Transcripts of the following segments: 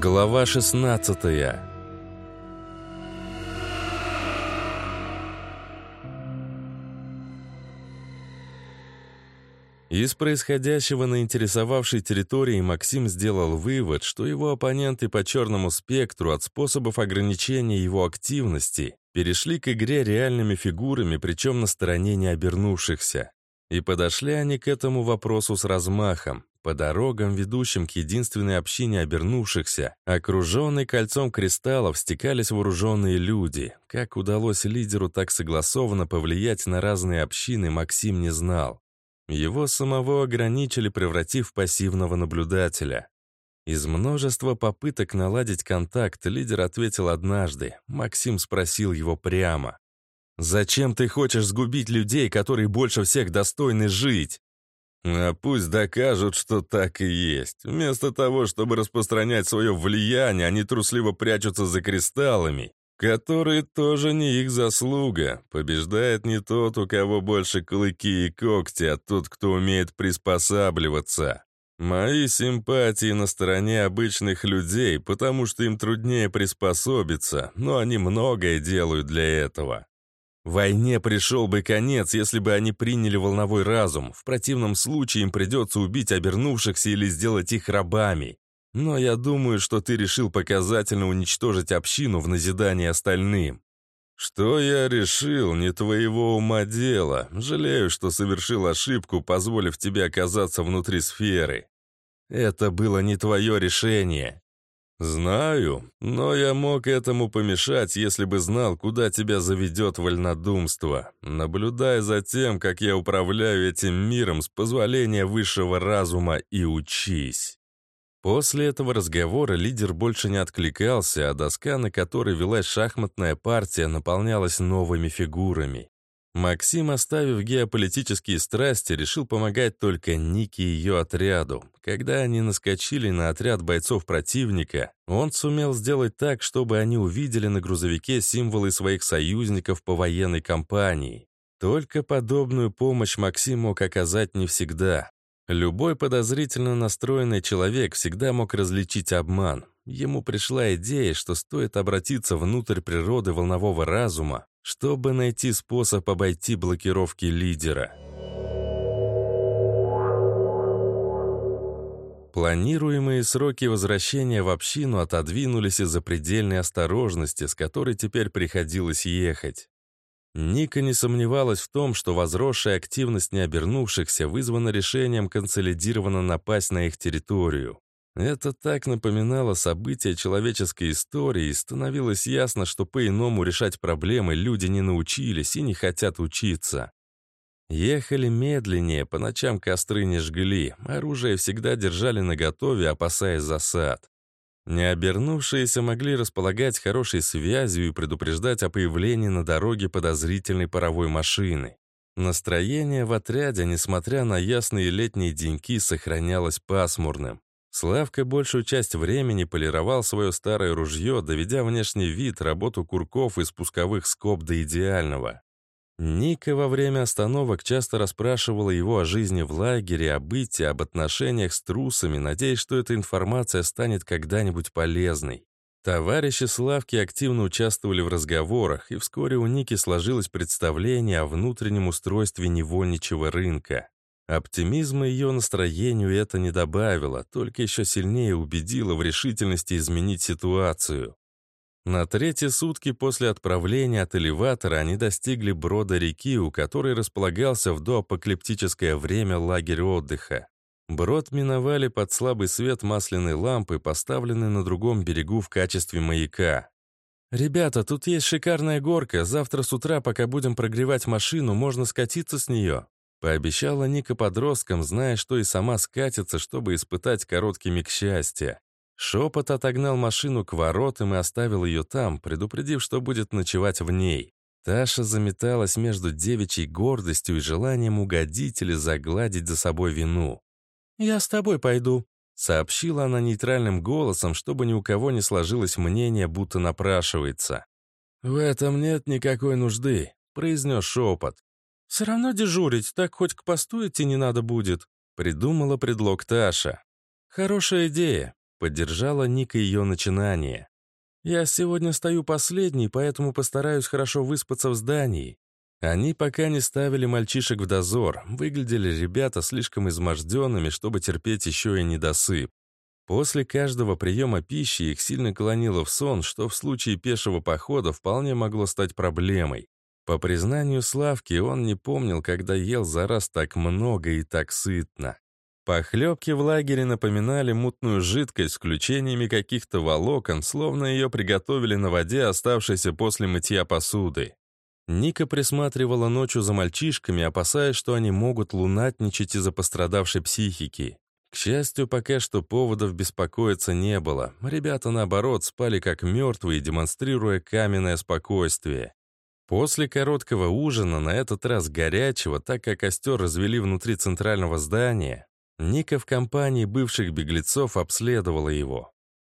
Глава 16 Из происходящего на интересовавшей территории Максим сделал вывод, что его оппоненты по черному спектру от способов ограничения его активности перешли к игре реальными фигурами, причем на стороне не обернувшихся. И подошли они к этому вопросу с размахом. По дорогам, ведущим к единственной общине обернувшихся, окруженный кольцом кристаллов, стекались вооруженные люди. Как удалось лидеру так согласованно повлиять на разные общины, Максим не знал. Его самого ограничили, превратив в пассивного наблюдателя. Из множества попыток наладить контакт лидер ответил однажды. Максим спросил его прямо. «Зачем ты хочешь сгубить людей, которые больше всех достойны жить?» А пусть докажут, что так и есть. Вместо того, чтобы распространять свое влияние, они трусливо прячутся за кристаллами, которые тоже не их заслуга. Побеждает не тот, у кого больше клыки и когти, а тот, кто умеет приспосабливаться. Мои симпатии на стороне обычных людей, потому что им труднее приспособиться, но они многое делают для этого. Войне пришел бы конец, если бы они приняли волновой разум. В противном случае им придется убить обернувшихся или сделать их рабами. Но я думаю, что ты решил показательно уничтожить общину в назидание остальным. Что я решил, не твоего ума дело. Жалею, что совершил ошибку, позволив тебе оказаться внутри сферы. Это было не твое решение. «Знаю, но я мог этому помешать, если бы знал, куда тебя заведет вольнодумство. Наблюдай за тем, как я управляю этим миром с позволения высшего разума и учись». После этого разговора лидер больше не откликался, а доска, на которой велась шахматная партия, наполнялась новыми фигурами. Максим, оставив геополитические страсти, решил помогать только Нике и ее отряду. Когда они наскочили на отряд бойцов противника, он сумел сделать так, чтобы они увидели на грузовике символы своих союзников по военной кампании. Только подобную помощь Максим мог оказать не всегда. Любой подозрительно настроенный человек всегда мог различить обман. Ему пришла идея, что стоит обратиться внутрь природы волнового разума, чтобы найти способ обойти блокировки лидера. Планируемые сроки возвращения в общину отодвинулись из-за предельной осторожности, с которой теперь приходилось ехать. Ника не сомневалась в том, что возросшая активность необернувшихся вызвана решением консолидированно напасть на их территорию. Это так напоминало события человеческой истории, и становилось ясно, что по-иному решать проблемы люди не научились и не хотят учиться. Ехали медленнее, по ночам костры не жгли, оружие всегда держали наготове, опасаясь засад. Не обернувшиеся могли располагать хорошей связью и предупреждать о появлении на дороге подозрительной паровой машины. Настроение в отряде, несмотря на ясные летние деньки, сохранялось пасмурным. Славка большую часть времени полировал свое старое ружье, доведя внешний вид, работу курков и спусковых скоб до идеального. Ника во время остановок часто расспрашивала его о жизни в лагере, о быте, об отношениях с трусами, надеясь, что эта информация станет когда-нибудь полезной. Товарищи Славки активно участвовали в разговорах, и вскоре у Ники сложилось представление о внутреннем устройстве невольничьего рынка. Оптимизма ее настроению это не добавило, только еще сильнее убедило в решительности изменить ситуацию. На третьи сутки после отправления от элеватора они достигли брода реки, у которой располагался в доапокалиптическое время лагерь отдыха. Брод миновали под слабый свет масляной лампы, поставленной на другом берегу в качестве маяка. «Ребята, тут есть шикарная горка. Завтра с утра, пока будем прогревать машину, можно скатиться с нее», Пообещала Ника подросткам, зная, что и сама скатится, чтобы испытать короткий миг счастья. Шепот отогнал машину к воротам и оставил ее там, предупредив, что будет ночевать в ней. Таша заметалась между девичьей гордостью и желанием угодить или загладить за собой вину. «Я с тобой пойду», — сообщила она нейтральным голосом, чтобы ни у кого не сложилось мнение, будто напрашивается. «В этом нет никакой нужды», — произнес шепот. «Все равно дежурить, так хоть к посту идти не надо будет», — придумала предлог Таша. «Хорошая идея», Поддержала Ника ее начинание. «Я сегодня стою последний, поэтому постараюсь хорошо выспаться в здании». Они пока не ставили мальчишек в дозор, выглядели ребята слишком изможденными, чтобы терпеть еще и недосып. После каждого приема пищи их сильно клонило в сон, что в случае пешего похода вполне могло стать проблемой. По признанию Славки, он не помнил, когда ел за раз так много и так сытно. Похлебки в лагере напоминали мутную жидкость с включениями каких-то волокон, словно ее приготовили на воде, оставшейся после мытья посуды. Ника присматривала ночью за мальчишками, опасаясь, что они могут лунатничать из-за пострадавшей психики. К счастью, пока что поводов беспокоиться не было. Ребята, наоборот, спали как мертвые, демонстрируя каменное спокойствие. После короткого ужина, на этот раз горячего, так как костер развели внутри центрального здания, Ника в компании бывших беглецов обследовала его.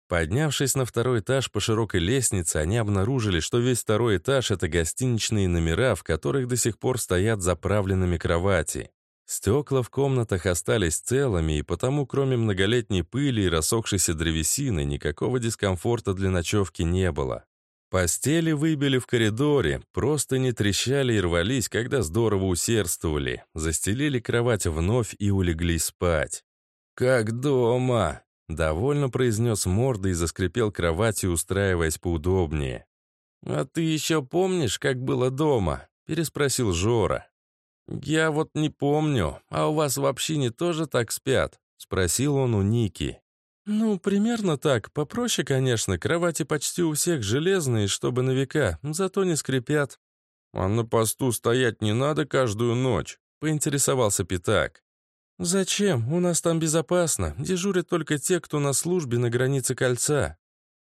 Поднявшись на второй этаж по широкой лестнице, они обнаружили, что весь второй этаж — это гостиничные номера, в которых до сих пор стоят заправленными кровати. Стекла в комнатах остались целыми, и потому, кроме многолетней пыли и рассохшейся древесины, никакого дискомфорта для ночевки не было. Постели выбили в коридоре, просто не трещали и рвались, когда здорово усердствовали. Застелили кровать вновь и улеглись спать. «Как дома!» — довольно произнес морда и заскрипел кроватью, устраиваясь поудобнее. «А ты еще помнишь, как было дома?» — переспросил Жора. «Я вот не помню. А у вас в общине тоже так спят?» — спросил он у Ники. «Ну, примерно так. Попроще, конечно. Кровати почти у всех железные, чтобы на века, зато не скрипят». «А на посту стоять не надо каждую ночь?» — поинтересовался Питак. «Зачем? У нас там безопасно. Дежурят только те, кто на службе на границе кольца».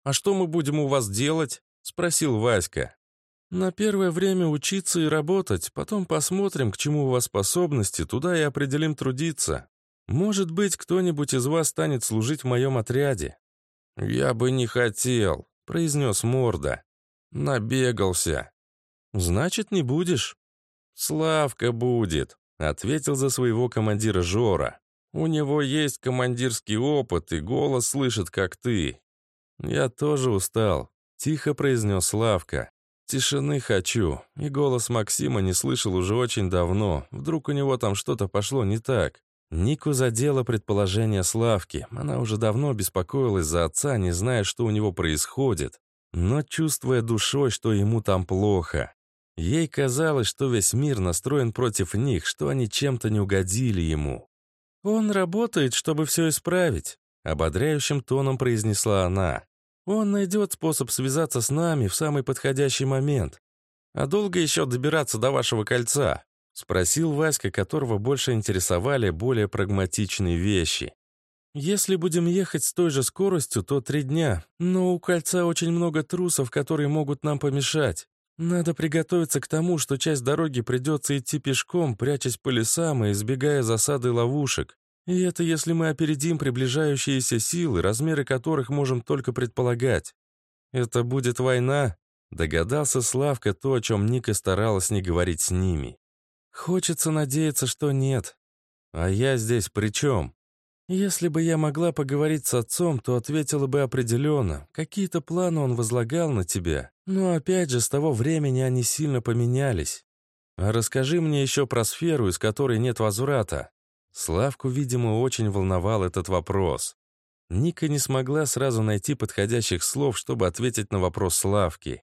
«А что мы будем у вас делать?» — спросил Васька. «На первое время учиться и работать, потом посмотрим, к чему у вас способности, туда и определим трудиться. Может быть, кто-нибудь из вас станет служить в моем отряде?» «Я бы не хотел», — произнес Морда. «Набегался». «Значит, не будешь?» «Славка будет», — ответил за своего командира Жора. «У него есть командирский опыт, и голос слышит, как ты». «Я тоже устал», — тихо произнес Славка. «Тишины хочу, и голос Максима не слышал уже очень давно. Вдруг у него там что-то пошло не так. Нику задело предположение Славки. Она уже давно беспокоилась за отца, не зная, что у него происходит, но чувствуя душой, что ему там плохо. Ей казалось, что весь мир настроен против них, что они чем-то не угодили ему. «Он работает, чтобы все исправить», — ободряющим тоном произнесла она. «Он найдет способ связаться с нами в самый подходящий момент. А долго еще добираться до вашего кольца?» Спросил Васька, которого больше интересовали более прагматичные вещи. «Если будем ехать с той же скоростью, то три дня, но у кольца очень много трусов, которые могут нам помешать. Надо приготовиться к тому, что часть дороги придется идти пешком, прячась по лесам и избегая засады ловушек. И это если мы опередим приближающиеся силы, размеры которых можем только предполагать. Это будет война», — догадался Славка то, о чем Ника старалась не говорить с ними. Хочется надеяться, что нет. А я здесь при чем? Если бы я могла поговорить с отцом, то ответила бы определенно. Какие-то планы он возлагал на тебя. Но опять же, с того времени они сильно поменялись. А расскажи мне еще про сферу, из которой нет возврата. Славку, видимо, очень волновал этот вопрос. Ника не смогла сразу найти подходящих слов, чтобы ответить на вопрос Славки.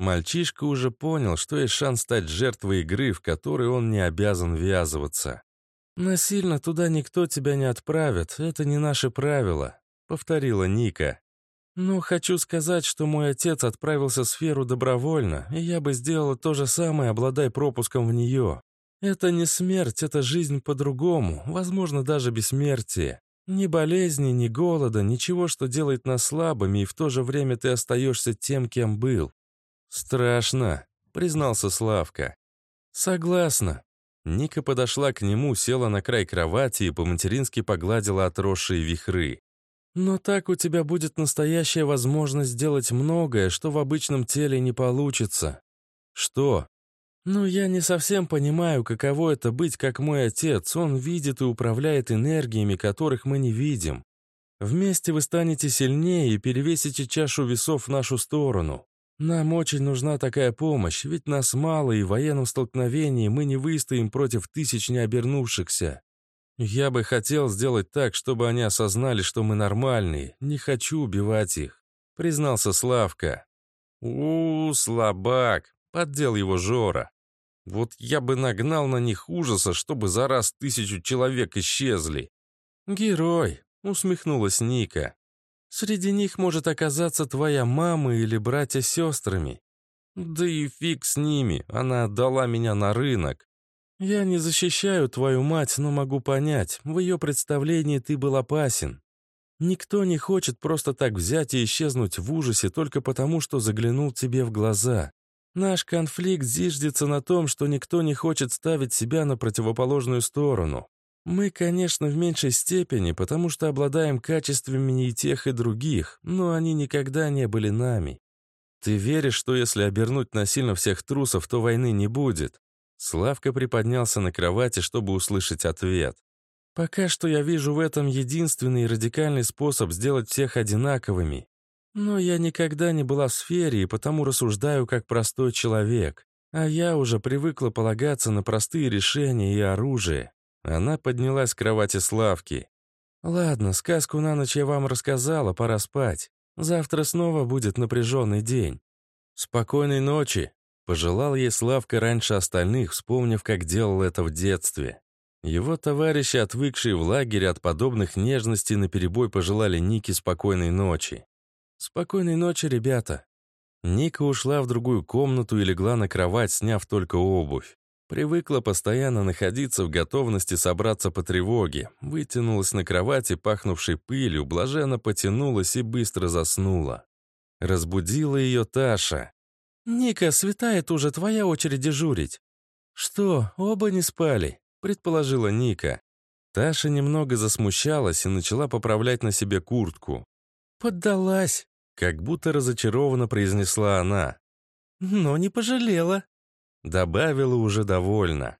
Мальчишка уже понял, что есть шанс стать жертвой игры, в которой он не обязан ввязываться. «Насильно туда никто тебя не отправит, это не наши правила», — повторила Ника. «Но хочу сказать, что мой отец отправился в сферу добровольно, и я бы сделала то же самое, обладая пропуском в нее. Это не смерть, это жизнь по-другому, возможно, даже бессмертие. Ни болезни, ни голода, ничего, что делает нас слабыми, и в то же время ты остаешься тем, кем был. «Страшно», — признался Славка. «Согласна». Ника подошла к нему, села на край кровати и по-матерински погладила отросшие вихры. «Но так у тебя будет настоящая возможность сделать многое, что в обычном теле не получится». «Что?» «Ну, я не совсем понимаю, каково это быть, как мой отец. Он видит и управляет энергиями, которых мы не видим. Вместе вы станете сильнее и перевесите чашу весов в нашу сторону. Нам очень нужна такая помощь, ведь нас мало, и в военном столкновении мы не выстоим против тысяч необернувшихся. Я бы хотел сделать так, чтобы они осознали, что мы нормальные. Не хочу убивать их», — признался Славка. у, -у слабак», — поддел его Жора. «Вот я бы нагнал на них ужаса, чтобы за раз тысячу человек исчезли». «Герой», — усмехнулась Ника. «Среди них может оказаться твоя мама или братья с сестрами. Да и фиг с ними, она отдала меня на рынок. Я не защищаю твою мать, но могу понять, в ее представлении ты был опасен. Никто не хочет просто так взять и исчезнуть в ужасе только потому, что заглянул тебе в глаза. Наш конфликт зиждется на том, что никто не хочет ставить себя на противоположную сторону. Мы, конечно, в меньшей степени, потому что обладаем качествами и тех, и других, но они никогда не были нами. Ты веришь, что если обернуть насильно всех трусов, то войны не будет?» Славка приподнялся на кровати, чтобы услышать ответ. «Пока что я вижу в этом единственный и радикальный способ сделать всех одинаковыми. Но я никогда не была в сфере и потому рассуждаю как простой человек. А я уже привыкла полагаться на простые решения и оружие. Она поднялась с кровати Славки. «Ладно, сказку на ночь я вам рассказала, пора спать. Завтра снова будет напряженный день. Спокойной ночи!» Пожелал ей Славка раньше остальных, вспомнив, как делал это в детстве. Его товарищи, отвыкшие в лагере от подобных нежностей, наперебой пожелали Нике спокойной ночи. «Спокойной ночи, ребята!» Ника ушла в другую комнату и легла на кровать, сняв только обувь. Привыкла постоянно находиться в готовности собраться по тревоге, вытянулась на кровати, пахнувшей пылью, блаженно потянулась и быстро заснула. Разбудила ее Таша. «Ника, светает уже, твоя очередь дежурить». «Что, оба не спали?» — предположила Ника. Таша немного засмущалась и начала поправлять на себе куртку. «Поддалась», — как будто разочарованно произнесла она. «Но не пожалела», Добавила уже довольно.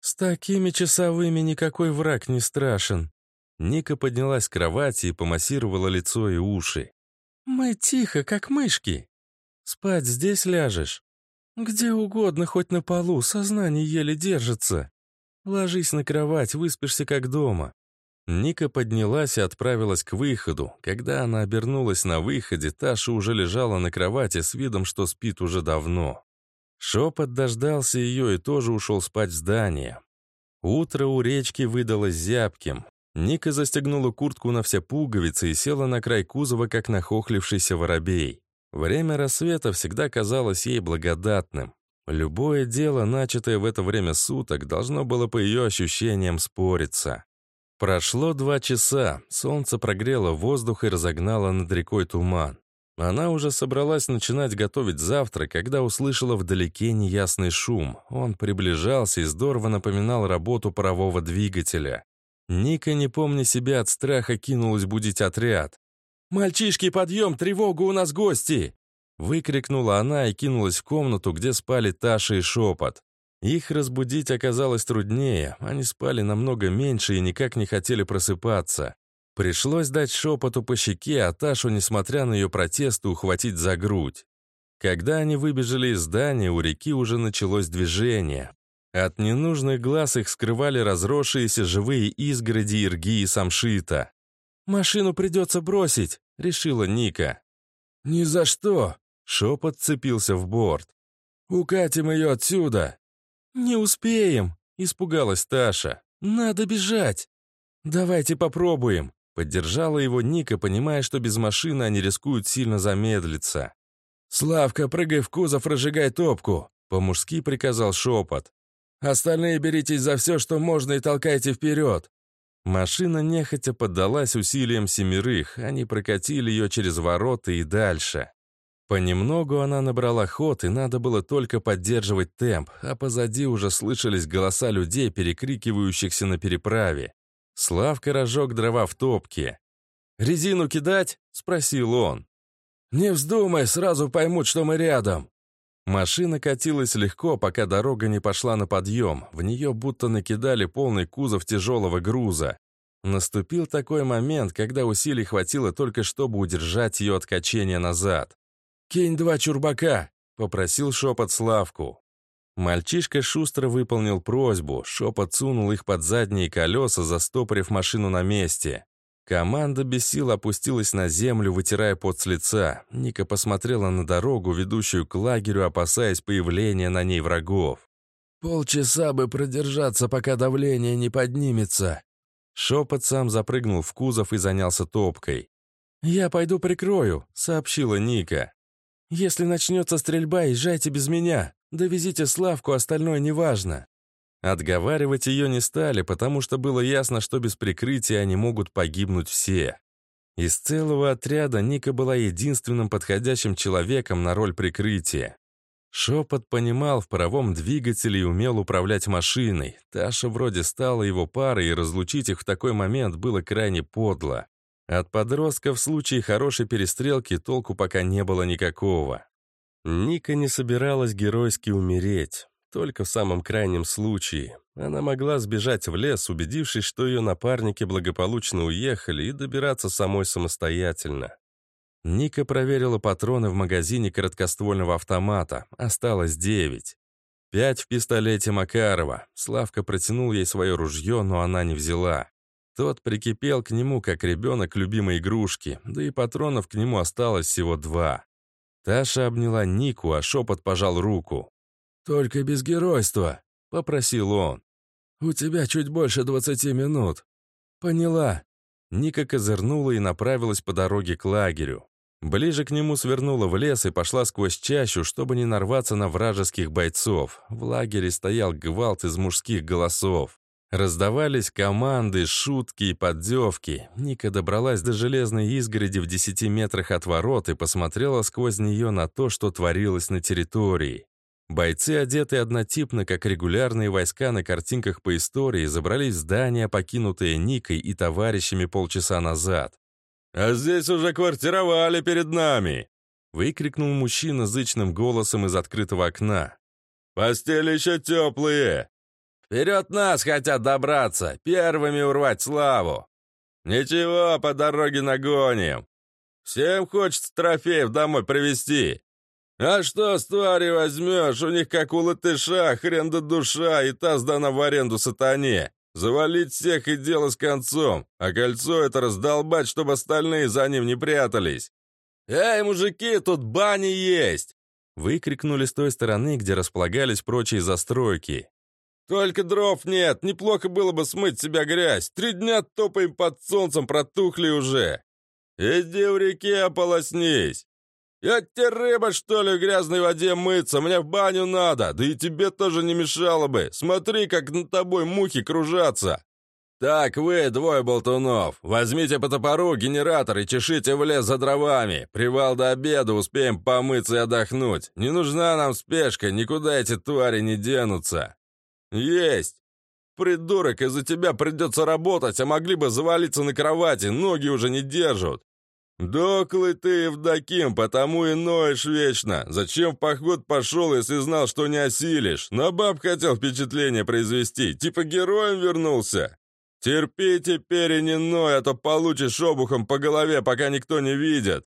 «С такими часовыми никакой враг не страшен». Ника поднялась с кровати и помассировала лицо и уши. «Мы тихо, как мышки. Спать здесь ляжешь? Где угодно, хоть на полу, сознание еле держится. Ложись на кровать, выспишься как дома». Ника поднялась и отправилась к выходу. Когда она обернулась на выходе, Таша уже лежала на кровати с видом, что спит уже давно. Шепот дождался ее и тоже ушел спать в здание. Утро у речки выдалось зябким. Ника застегнула куртку на все пуговицы и села на край кузова, как нахохлившийся воробей. Время рассвета всегда казалось ей благодатным. Любое дело, начатое в это время суток, должно было по ее ощущениям спориться. Прошло два часа, солнце прогрело воздух и разогнало над рекой туман. Она уже собралась начинать готовить завтрак, когда услышала вдалеке неясный шум. Он приближался и здорово напоминал работу парового двигателя. Ника, не помня себя от страха, кинулась будить отряд. «Мальчишки, подъем! Тревога, у нас гости!» Выкрикнула она и кинулась в комнату, где спали Таша и Шепот. Их разбудить оказалось труднее, они спали намного меньше и никак не хотели просыпаться. Пришлось дать шепоту по щеке, а Ташу, несмотря на ее протесты, ухватить за грудь. Когда они выбежали из здания, у реки уже началось движение. От ненужных глаз их скрывали разросшиеся живые изгороди Ирги и Самшита. «Машину придется бросить», — решила Ника. «Ни за что!» — шепот цепился в борт. «Укатим ее отсюда!» «Не успеем!» — испугалась Таша. «Надо бежать!» «Давайте попробуем!» Поддержала его Ника, понимая, что без машины они рискуют сильно замедлиться. «Славка, прыгай в кузов, разжигай топку!» По-мужски приказал шепот. «Остальные беритесь за все, что можно, и толкайте вперед!» Машина нехотя поддалась усилиям семерых, они прокатили ее через ворота и дальше. Понемногу она набрала ход, и надо было только поддерживать темп, а позади уже слышались голоса людей, перекрикивающихся на переправе. Славка разжег дрова в топке. «Резину кидать?» — спросил он. «Не вздумай, сразу поймут, что мы рядом». Машина катилась легко, пока дорога не пошла на подъем. В нее будто накидали полный кузов тяжелого груза. Наступил такой момент, когда усилий хватило только, чтобы удержать ее от качения назад. «Кинь два чурбака!» — попросил шепот Славку. Мальчишка шустро выполнил просьбу, шепот сунул их под задние колеса, застопорив машину на месте. Команда без сил опустилась на землю, вытирая пот с лица. Ника посмотрела на дорогу, ведущую к лагерю, опасаясь появления на ней врагов. «Полчаса бы продержаться, пока давление не поднимется». Шепот сам запрыгнул в кузов и занялся топкой. «Я пойду прикрою», — сообщила Ника. «Если начнется стрельба, езжайте без меня. Довезите Славку, остальное неважно». Отговаривать ее не стали, потому что было ясно, что без прикрытия они могут погибнуть все. Из целого отряда Ника была единственным подходящим человеком на роль прикрытия. Шепот понимал в паровом двигателе и умел управлять машиной. Таша вроде стала его парой, и разлучить их в такой момент было крайне подло. От подростка в случае хорошей перестрелки толку пока не было никакого. Ника не собиралась геройски умереть. Только в самом крайнем случае. Она могла сбежать в лес, убедившись, что ее напарники благополучно уехали, и добираться самой самостоятельно. Ника проверила патроны в магазине короткоствольного автомата. Осталось девять. Пять в пистолете Макарова. Славка протянул ей свое ружье, но она не взяла. Тот прикипел к нему, как ребенок любимой игрушки, да и патронов к нему осталось всего два. Таша обняла Нику, а шепот пожал руку. «Только без геройства», — попросил он. «У тебя чуть больше двадцати минут». «Поняла». Ника козырнула и направилась по дороге к лагерю. Ближе к нему свернула в лес и пошла сквозь чащу, чтобы не нарваться на вражеских бойцов. В лагере стоял гвалт из мужских голосов. Раздавались команды, шутки и поддевки. Ника добралась до железной изгороди в десяти метрах от ворот и посмотрела сквозь нее на то, что творилось на территории. Бойцы, одетые однотипно, как регулярные войска на картинках по истории, забрались в здание, покинутое Никой и товарищами полчаса назад. «А здесь уже квартировали перед нами!» выкрикнул мужчина зычным голосом из открытого окна. «Постели еще теплые!» «Вперед нас хотят добраться, первыми урвать славу!» «Ничего, по дороге нагоним! Всем хочется трофеев домой привезти!» «А что с твари возьмешь? У них как у латыша, хрен да душа, и та сдана в аренду сатане. Завалить всех и дело с концом, а кольцо это раздолбать, чтобы остальные за ним не прятались. «Эй, мужики, тут бани есть!» Выкрикнули с той стороны, где располагались прочие застройки. «Только дров нет, неплохо было бы смыть себя грязь. Три дня топаем под солнцем, протухли уже. Иди в реке ополоснись!» «Я тебе рыба, что ли, в грязной воде мыться? Мне в баню надо, да и тебе тоже не мешало бы. Смотри, как над тобой мухи кружатся!» «Так, вы, двое болтунов, возьмите по топору генератор и чешите в лес за дровами. Привал до обеда, успеем помыться и отдохнуть. Не нужна нам спешка, никуда эти твари не денутся». «Есть! Придурок, из-за тебя придется работать, а могли бы завалиться на кровати, ноги уже не держат. «Доклый ты, Евдоким, потому и ноешь вечно. Зачем в поход пошел, если знал, что не осилишь? На баб хотел впечатление произвести, типа героем вернулся? Терпи теперь и не ной, а то получишь обухом по голове, пока никто не видит».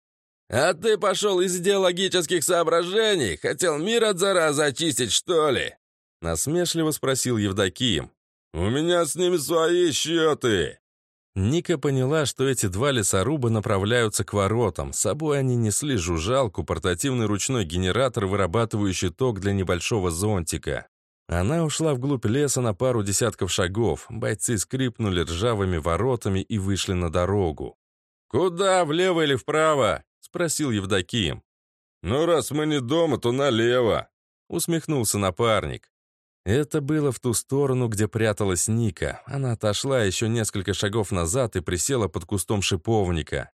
«А ты пошел из идеологических соображений? Хотел мир от заразы очистить, что ли?» Насмешливо спросил Евдоким. «У меня с ними свои счеты!» Ника поняла, что эти два лесоруба направляются к воротам. С собой они несли жужжалку, портативный ручной генератор, вырабатывающий ток для небольшого зонтика. Она ушла вглубь леса на пару десятков шагов. Бойцы скрипнули ржавыми воротами и вышли на дорогу. «Куда, влево или вправо?» — спросил Евдоким. «Ну, раз мы не дома, то налево», — усмехнулся напарник. Это было в ту сторону, где пряталась Ника. Она отошла еще несколько шагов назад и присела под кустом шиповника.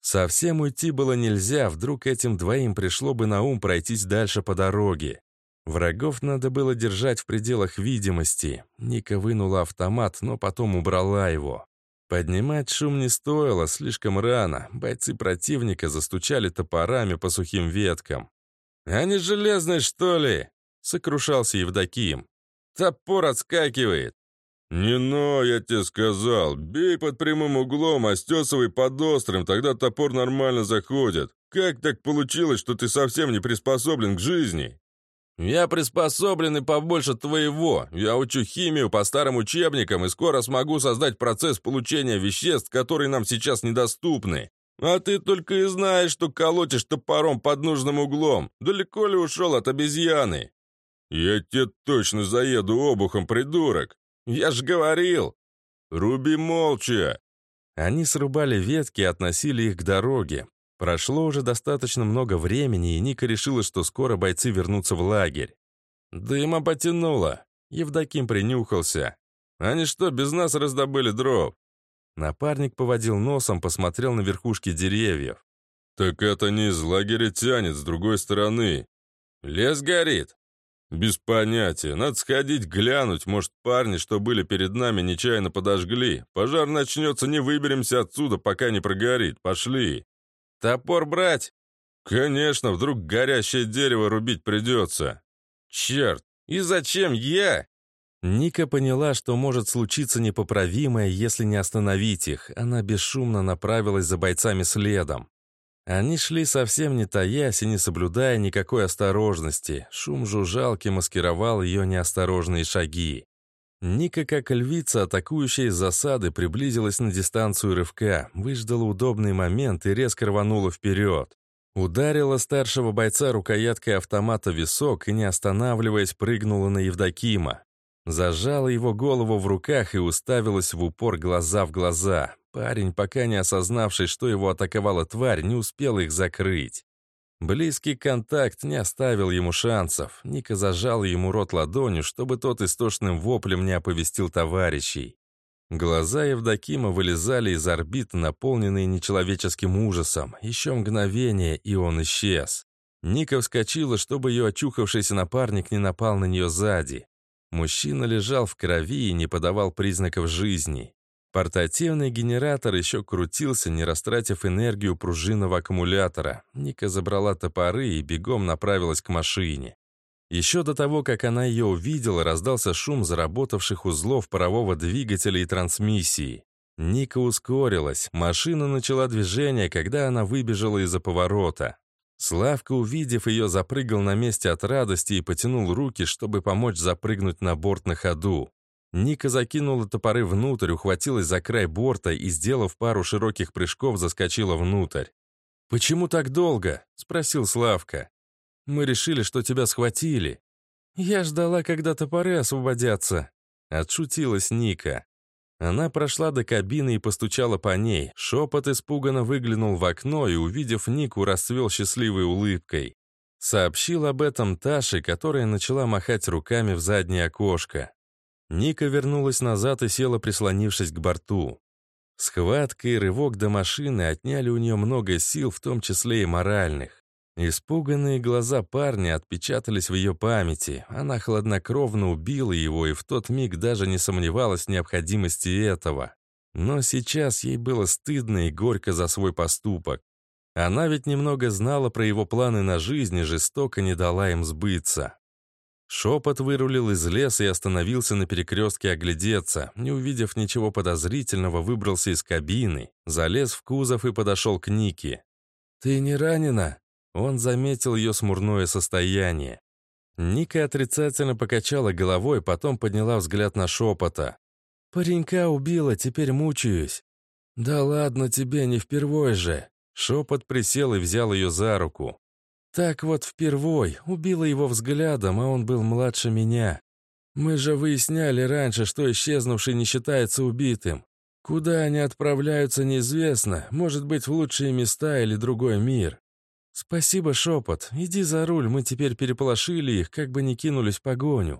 Совсем уйти было нельзя, вдруг этим двоим пришло бы на ум пройтись дальше по дороге. Врагов надо было держать в пределах видимости. Ника вынула автомат, но потом убрала его. Поднимать шум не стоило, слишком рано. Бойцы противника застучали топорами по сухим веткам. «Они железные, что ли?» — сокрушался Евдоким. Топор отскакивает. «Не но, я тебе сказал. Бей под прямым углом, а стесовый под острым, тогда топор нормально заходит. Как так получилось, что ты совсем не приспособлен к жизни?» «Я приспособлен и побольше твоего. Я учу химию по старым учебникам и скоро смогу создать процесс получения веществ, которые нам сейчас недоступны. А ты только и знаешь, что колотишь топором под нужным углом. Далеко ли ушел от обезьяны?» «Я тебе точно заеду обухом, придурок!» «Я ж говорил!» «Руби молча!» Они срубали ветки и относили их к дороге. Прошло уже достаточно много времени, и Ника решила, что скоро бойцы вернутся в лагерь. Дыма потянуло. Евдоким принюхался. Они что, без нас раздобыли дров? Напарник поводил носом, посмотрел на верхушки деревьев. «Так это не из лагеря тянет, с другой стороны. Лес горит?» «Без понятия. Надо сходить глянуть. Может, парни, что были перед нами, нечаянно подожгли. Пожар начнется, не выберемся отсюда, пока не прогорит. Пошли». «Топор брать?» «Конечно, вдруг горящее дерево рубить придется». «Черт! И зачем я?» Ника поняла, что может случиться непоправимое, если не остановить их. Она бесшумно направилась за бойцами следом. Они шли совсем не таясь и не соблюдая никакой осторожности. Шум жужжалки маскировал ее неосторожные шаги. Ника, как львица, атакующая из засады, приблизилась на дистанцию рывка, выждала удобный момент и резко рванула вперед. Ударила старшего бойца рукояткой автомата в висок и, не останавливаясь, прыгнула на Евдокима. Зажала его голову в руках и уставилась в упор глаза в глаза. Парень, пока не осознавший, что его атаковала тварь, не успел их закрыть. Близкий контакт не оставил ему шансов. Ника зажал ему рот ладонью, чтобы тот истошным воплем не оповестил товарищей. Глаза Евдокима вылезали из орбит, наполненные нечеловеческим ужасом. Еще мгновение, и он исчез. Ника вскочила, чтобы ее очухавшийся напарник не напал на нее сзади. Мужчина лежал в крови и не подавал признаков жизни. Портативный генератор еще крутился, не растратив энергию пружинного аккумулятора. Ника забрала топоры и бегом направилась к машине. Еще до того, как она ее увидела, раздался шум заработавших узлов парового двигателя и трансмиссии. Ника ускорилась. Машина начала движение, когда она выбежала из-за поворота. Славка, увидев ее, запрыгал на месте от радости и потянул руки, чтобы помочь запрыгнуть на борт на ходу. Ника закинула топоры внутрь, ухватилась за край борта и, сделав пару широких прыжков, заскочила внутрь. «Почему так долго?» — спросил Славка. «Мы решили, что тебя схватили». «Я ждала, когда топоры освободятся», — отшутилась Ника. Она прошла до кабины и постучала по ней. Шепот испуганно выглянул в окно и, увидев Нику, расцвел счастливой улыбкой. Сообщил об этом Таше, которая начала махать руками в заднее окошко. Ника вернулась назад и села, прислонившись к борту. Схватка и рывок до машины отняли у нее много сил, в том числе и моральных. Испуганные глаза парня отпечатались в ее памяти. Она хладнокровно убила его и в тот миг даже не сомневалась в необходимости этого. Но сейчас ей было стыдно и горько за свой поступок. Она ведь немного знала про его планы на жизнь и жестоко не дала им сбыться. Шепот вырулил из леса и остановился на перекрестке оглядеться. Не увидев ничего подозрительного, выбрался из кабины, залез в кузов и подошел к Нике. «Ты не ранена?» Он заметил ее смурное состояние. Ника отрицательно покачала головой, потом подняла взгляд на шепота. «Паренька убила, теперь мучаюсь». «Да ладно тебе, не впервой же». Шепот присел и взял ее за руку. Так вот впервой, убила его взглядом, а он был младше меня. Мы же выясняли раньше, что исчезнувший не считается убитым. Куда они отправляются, неизвестно. Может быть, в лучшие места или другой мир. Спасибо, шепот. Иди за руль, мы теперь переполошили их, как бы не кинулись в погоню.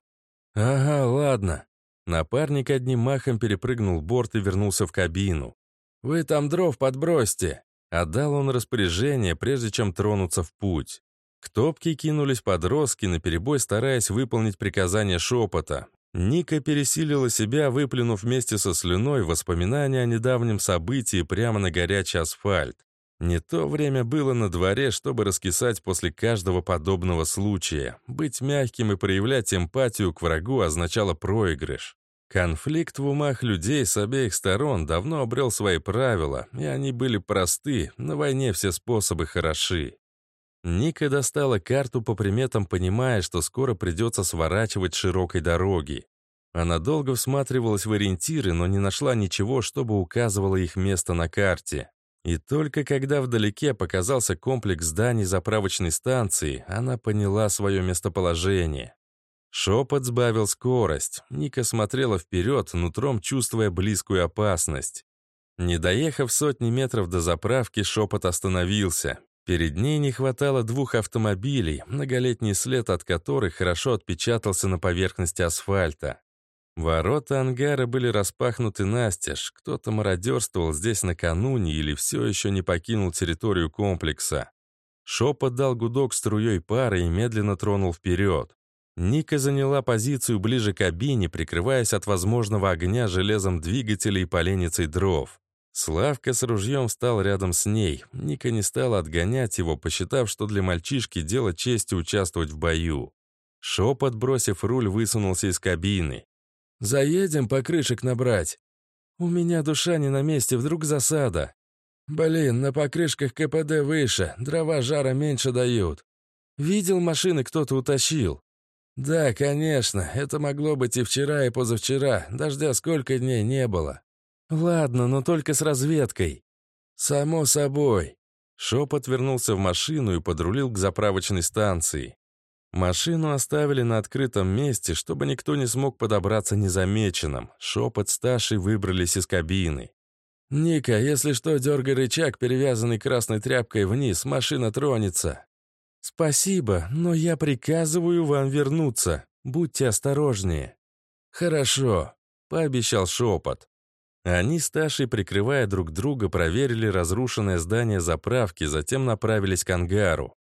Ага, ладно. Напарник одним махом перепрыгнул борт и вернулся в кабину. «Вы там дров подбросьте!» Отдал он распоряжение, прежде чем тронуться в путь. К топке кинулись подростки, наперебой стараясь выполнить приказание шепота. Ника пересилила себя, выплюнув вместе со слюной воспоминания о недавнем событии прямо на горячий асфальт. Не то время было на дворе, чтобы раскисать после каждого подобного случая. Быть мягким и проявлять эмпатию к врагу означало проигрыш. Конфликт в умах людей с обеих сторон давно обрел свои правила, и они были просты, на войне все способы хороши. Ника достала карту по приметам, понимая, что скоро придется сворачивать широкой дороги. Она долго всматривалась в ориентиры, но не нашла ничего, чтобы указывало их место на карте. И только когда вдалеке показался комплекс зданий заправочной станции, она поняла свое местоположение. Шепот сбавил скорость. Ника смотрела вперед, нутром чувствуя близкую опасность. Не доехав сотни метров до заправки, шепот остановился. Перед ней не хватало двух автомобилей, многолетний след от которых хорошо отпечатался на поверхности асфальта. Ворота ангара были распахнуты настежь. Кто-то мародерствовал здесь накануне или все еще не покинул территорию комплекса. Шепот дал гудок струей пары и медленно тронул вперед. Ника заняла позицию ближе к кабине, прикрываясь от возможного огня железом двигателя и поленницей дров. Славка с ружьем встал рядом с ней. Ника не стала отгонять его, посчитав, что для мальчишки дело чести участвовать в бою. Шепот, бросив руль, высунулся из кабины. «Заедем покрышек набрать. У меня душа не на месте, вдруг засада. Блин, на покрышках КПД выше, дрова жара меньше дают. Видел, машины кто-то утащил. «Да, конечно, это могло быть и вчера, и позавчера. Дождя сколько дней не было». «Ладно, но только с разведкой». «Само собой». Шепот вернулся в машину и подрулил к заправочной станции. Машину оставили на открытом месте, чтобы никто не смог подобраться незамеченным. Шепот с Ташей выбрались из кабины. «Ника, если что, дергай рычаг, перевязанный красной тряпкой вниз, машина тронется». «Спасибо, но я приказываю вам вернуться. Будьте осторожнее». «Хорошо», — пообещал шепот. Они с Ташей, прикрывая друг друга, проверили разрушенное здание заправки, затем направились к ангару.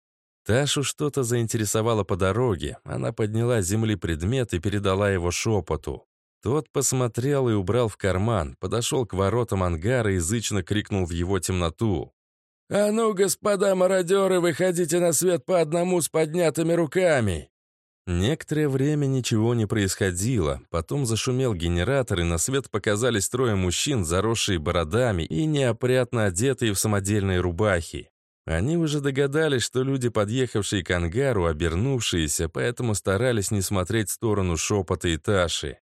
Ташу что-то заинтересовало по дороге. Она подняла с земли предмет и передала его шепоту. Тот посмотрел и убрал в карман, подошел к воротам ангара и зычно крикнул в его темноту. «А ну, господа мародеры, выходите на свет по одному с поднятыми руками!» Некоторое время ничего не происходило, потом зашумел генератор, и на свет показались трое мужчин, заросшие бородами и неопрятно одетые в самодельные рубахи. Они уже догадались, что люди, подъехавшие к ангару, обернувшиеся, поэтому старались не смотреть в сторону шепота и Таши.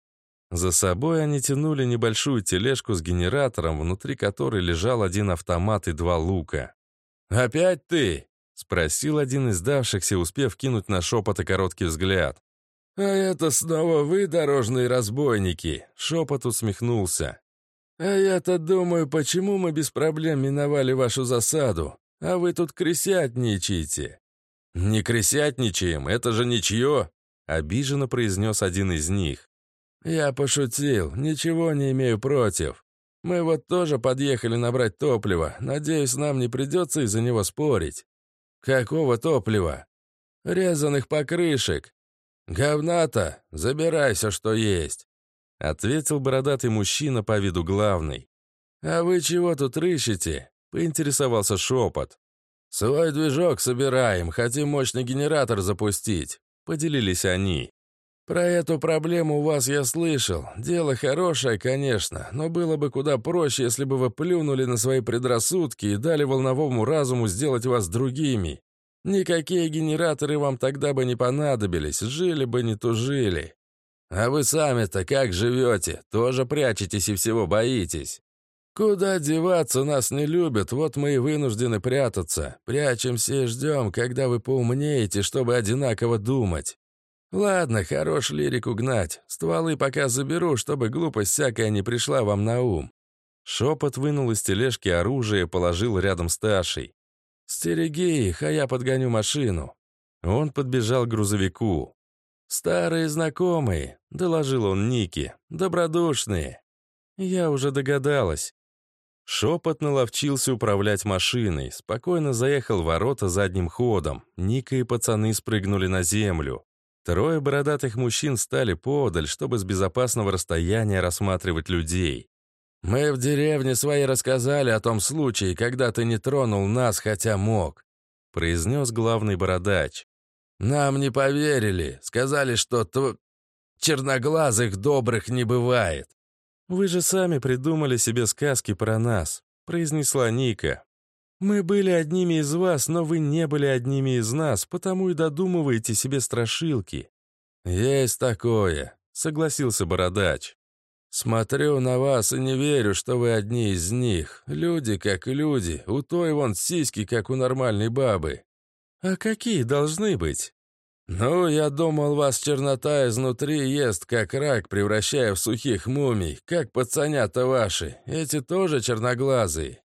За собой они тянули небольшую тележку с генератором, внутри которой лежал один автомат и два лука. «Опять ты?» — спросил один из давшихся, успев кинуть на шепота короткий взгляд. «А это снова вы, дорожные разбойники?» — шепот усмехнулся. «А я-то думаю, почему мы без проблем миновали вашу засаду, а вы тут крысятничаете?» «Не крысятничаем, это же ничье!» — обиженно произнес один из них. «Я пошутил, ничего не имею против. Мы вот тоже подъехали набрать топливо. Надеюсь, нам не придется из-за него спорить». «Какого топлива?» «Резаных покрышек». «Говна-то, забирайся, что есть», — ответил бородатый мужчина по виду главный. «А вы чего тут рыщете?» — поинтересовался шепот. «Свой движок собираем, хотим мощный генератор запустить», — поделились они. «Про эту проблему у вас я слышал. Дело хорошее, конечно, но было бы куда проще, если бы вы плюнули на свои предрассудки и дали волновому разуму сделать вас другими. Никакие генераторы вам тогда бы не понадобились, жили бы не тужили. А вы сами-то как живете? Тоже прячетесь и всего боитесь?» «Куда деваться, нас не любят, вот мы и вынуждены прятаться. Прячемся и ждем, когда вы поумнеете, чтобы одинаково думать. «Ладно, хорош лирику гнать. Стволы пока заберу, чтобы глупость всякая не пришла вам на ум». Шепот вынул из тележки оружие и положил рядом с Ташей. «Стереги их, а я подгоню машину». Он подбежал к грузовику. «Старые знакомые», — доложил он Нике, — «добродушные». Я уже догадалась. Шепот наловчился управлять машиной, спокойно заехал в ворота задним ходом. Ника и пацаны спрыгнули на землю. Трое бородатых мужчин стали подаль, чтобы с безопасного расстояния рассматривать людей. «Мы в деревне своей рассказали о том случае, когда ты не тронул нас, хотя мог», — произнес главный бородач. «Нам не поверили, сказали, что тв... Черноглазых добрых не бывает». «Вы же сами придумали себе сказки про нас», — произнесла Ника. «Мы были одними из вас, но вы не были одними из нас, потому и додумываете себе страшилки». «Есть такое», — согласился Бородач. «Смотрю на вас и не верю, что вы одни из них. Люди как люди, у той вон сиськи, как у нормальной бабы». «А какие должны быть?» «Ну, я думал, вас чернота изнутри ест, как рак, превращая в сухих мумий, как пацанята ваши. Эти тоже черноглазые».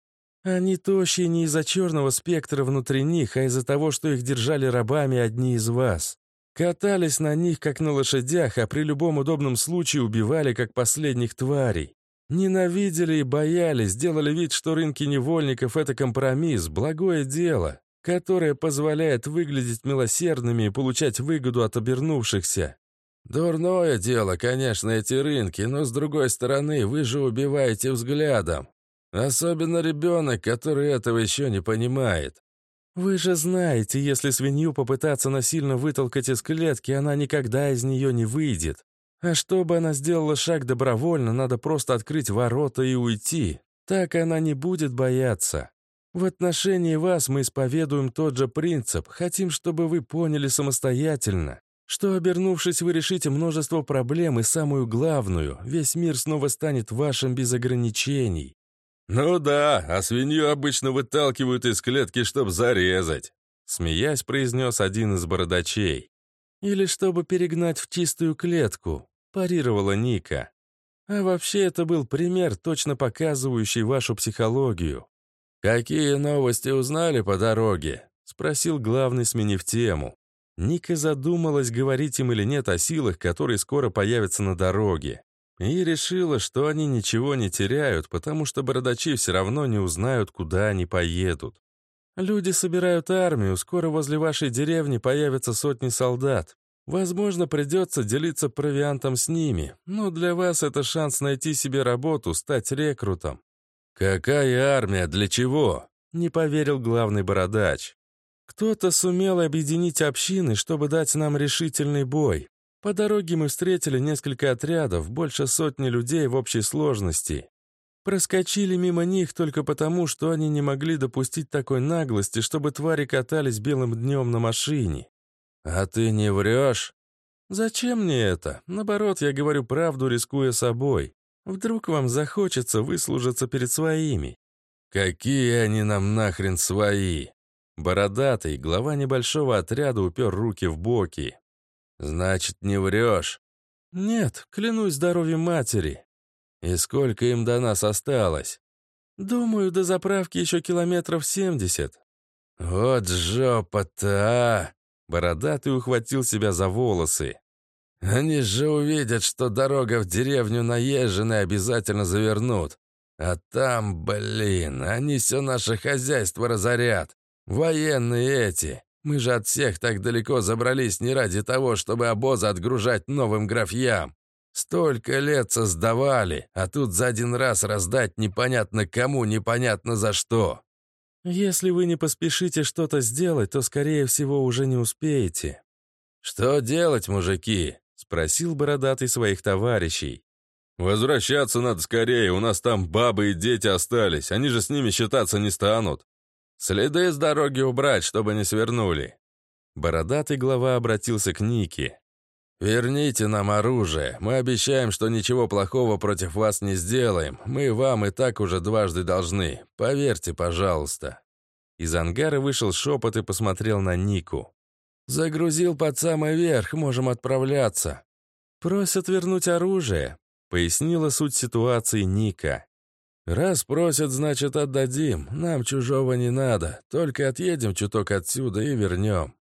«Они тощие не из-за черного спектра внутри них, а из-за того, что их держали рабами одни из вас. Катались на них, как на лошадях, а при любом удобном случае убивали, как последних тварей. Ненавидели и боялись, делали вид, что рынки невольников — это компромисс, благое дело которое позволяет выглядеть милосердными и получать выгоду от обернувшихся. Дурное дело, конечно, эти рынки, но с другой стороны, вы же убиваете взглядом. Особенно ребенок, который этого еще не понимает. Вы же знаете, если свинью попытаться насильно вытолкать из клетки, она никогда из нее не выйдет. А чтобы она сделала шаг добровольно, надо просто открыть ворота и уйти. Так она не будет бояться. В отношении вас мы исповедуем тот же принцип, хотим, чтобы вы поняли самостоятельно, что, обернувшись, вы решите множество проблем и самую главную, весь мир снова станет вашим без ограничений. «Ну да, а свинью обычно выталкивают из клетки, чтобы зарезать», смеясь, произнес один из бородачей. «Или чтобы перегнать в чистую клетку», парировала Ника. А вообще это был пример, точно показывающий вашу психологию. «Какие новости узнали по дороге?» — спросил главный, сменив тему. Ника задумалась, говорить им или нет о силах, которые скоро появятся на дороге. И решила, что они ничего не теряют, потому что бородачи все равно не узнают, куда они поедут. «Люди собирают армию, скоро возле вашей деревни появятся сотни солдат. Возможно, придется делиться провиантом с ними, но для вас это шанс найти себе работу, стать рекрутом. «Какая армия? Для чего?» — не поверил главный бородач. «Кто-то сумел объединить общины, чтобы дать нам решительный бой. По дороге мы встретили несколько отрядов, больше сотни людей в общей сложности. Проскочили мимо них только потому, что они не могли допустить такой наглости, чтобы твари катались белым днем на машине. А ты не врешь? Зачем мне это? Наоборот, я говорю правду, рискуя собой. Вдруг вам захочется выслужиться перед своими. Какие они нам нахрен свои? Бородатый, глава небольшого отряда, упер руки в боки. Значит, не врешь? Нет, клянусь здоровьем матери. И сколько им до нас осталось? Думаю, до заправки еще километров семьдесят. Вот жопа-то, а! Бородатый ухватил себя за волосы. Они же увидят, что дорога в деревню наезженная обязательно завернут. А там, блин, они все наше хозяйство разорят. Военные эти. Мы же от всех так далеко забрались не ради того, чтобы обозы отгружать новым графьям. Столько лет создавали, а тут за один раз раздать непонятно кому, непонятно за что. Если вы не поспешите что-то сделать, то, скорее всего, уже не успеете. Что делать, мужики? Спросил бородатый своих товарищей. «Возвращаться надо скорее, у нас там бабы и дети остались, они же с ними считаться не станут. Следы с дороги убрать, чтобы не свернули». Бородатый глава обратился к Нике. «Верните нам оружие. Мы обещаем, что ничего плохого против вас не сделаем. Мы вам и так уже дважды должны. Поверьте, пожалуйста». Из ангара вышел шепот и посмотрел на Нику. Загрузил под самый верх, можем отправляться. Просят вернуть оружие, пояснила суть ситуации Ника. Раз просят, значит отдадим. Нам чужого не надо. Только отъедем чуток отсюда и вернем.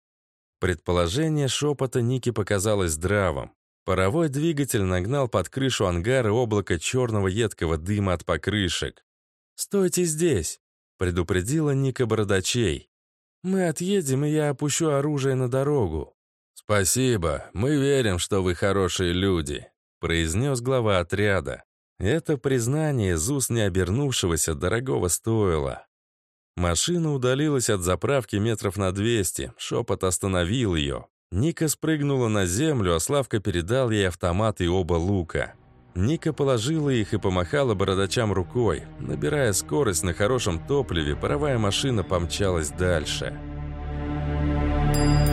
Предположение шепота Ники показалось здравым. Паровой двигатель нагнал под крышу ангара облако черного едкого дыма от покрышек. «Стойте здесь!» — предупредила Ника бородачей. Мы отъедем, и я опущу оружие на дорогу». «Спасибо, мы верим, что вы хорошие люди», — произнес глава отряда. Это признание ЗУС не обернувшегося дорогого стоило. Машина удалилась от заправки метров на 200, шепот остановил ее. Ника спрыгнула на землю, а Славка передал ей автомат и оба лука. Ника положила их и помахала бородачам рукой. Набирая скорость на хорошем топливе, паровая машина помчалась дальше. Thank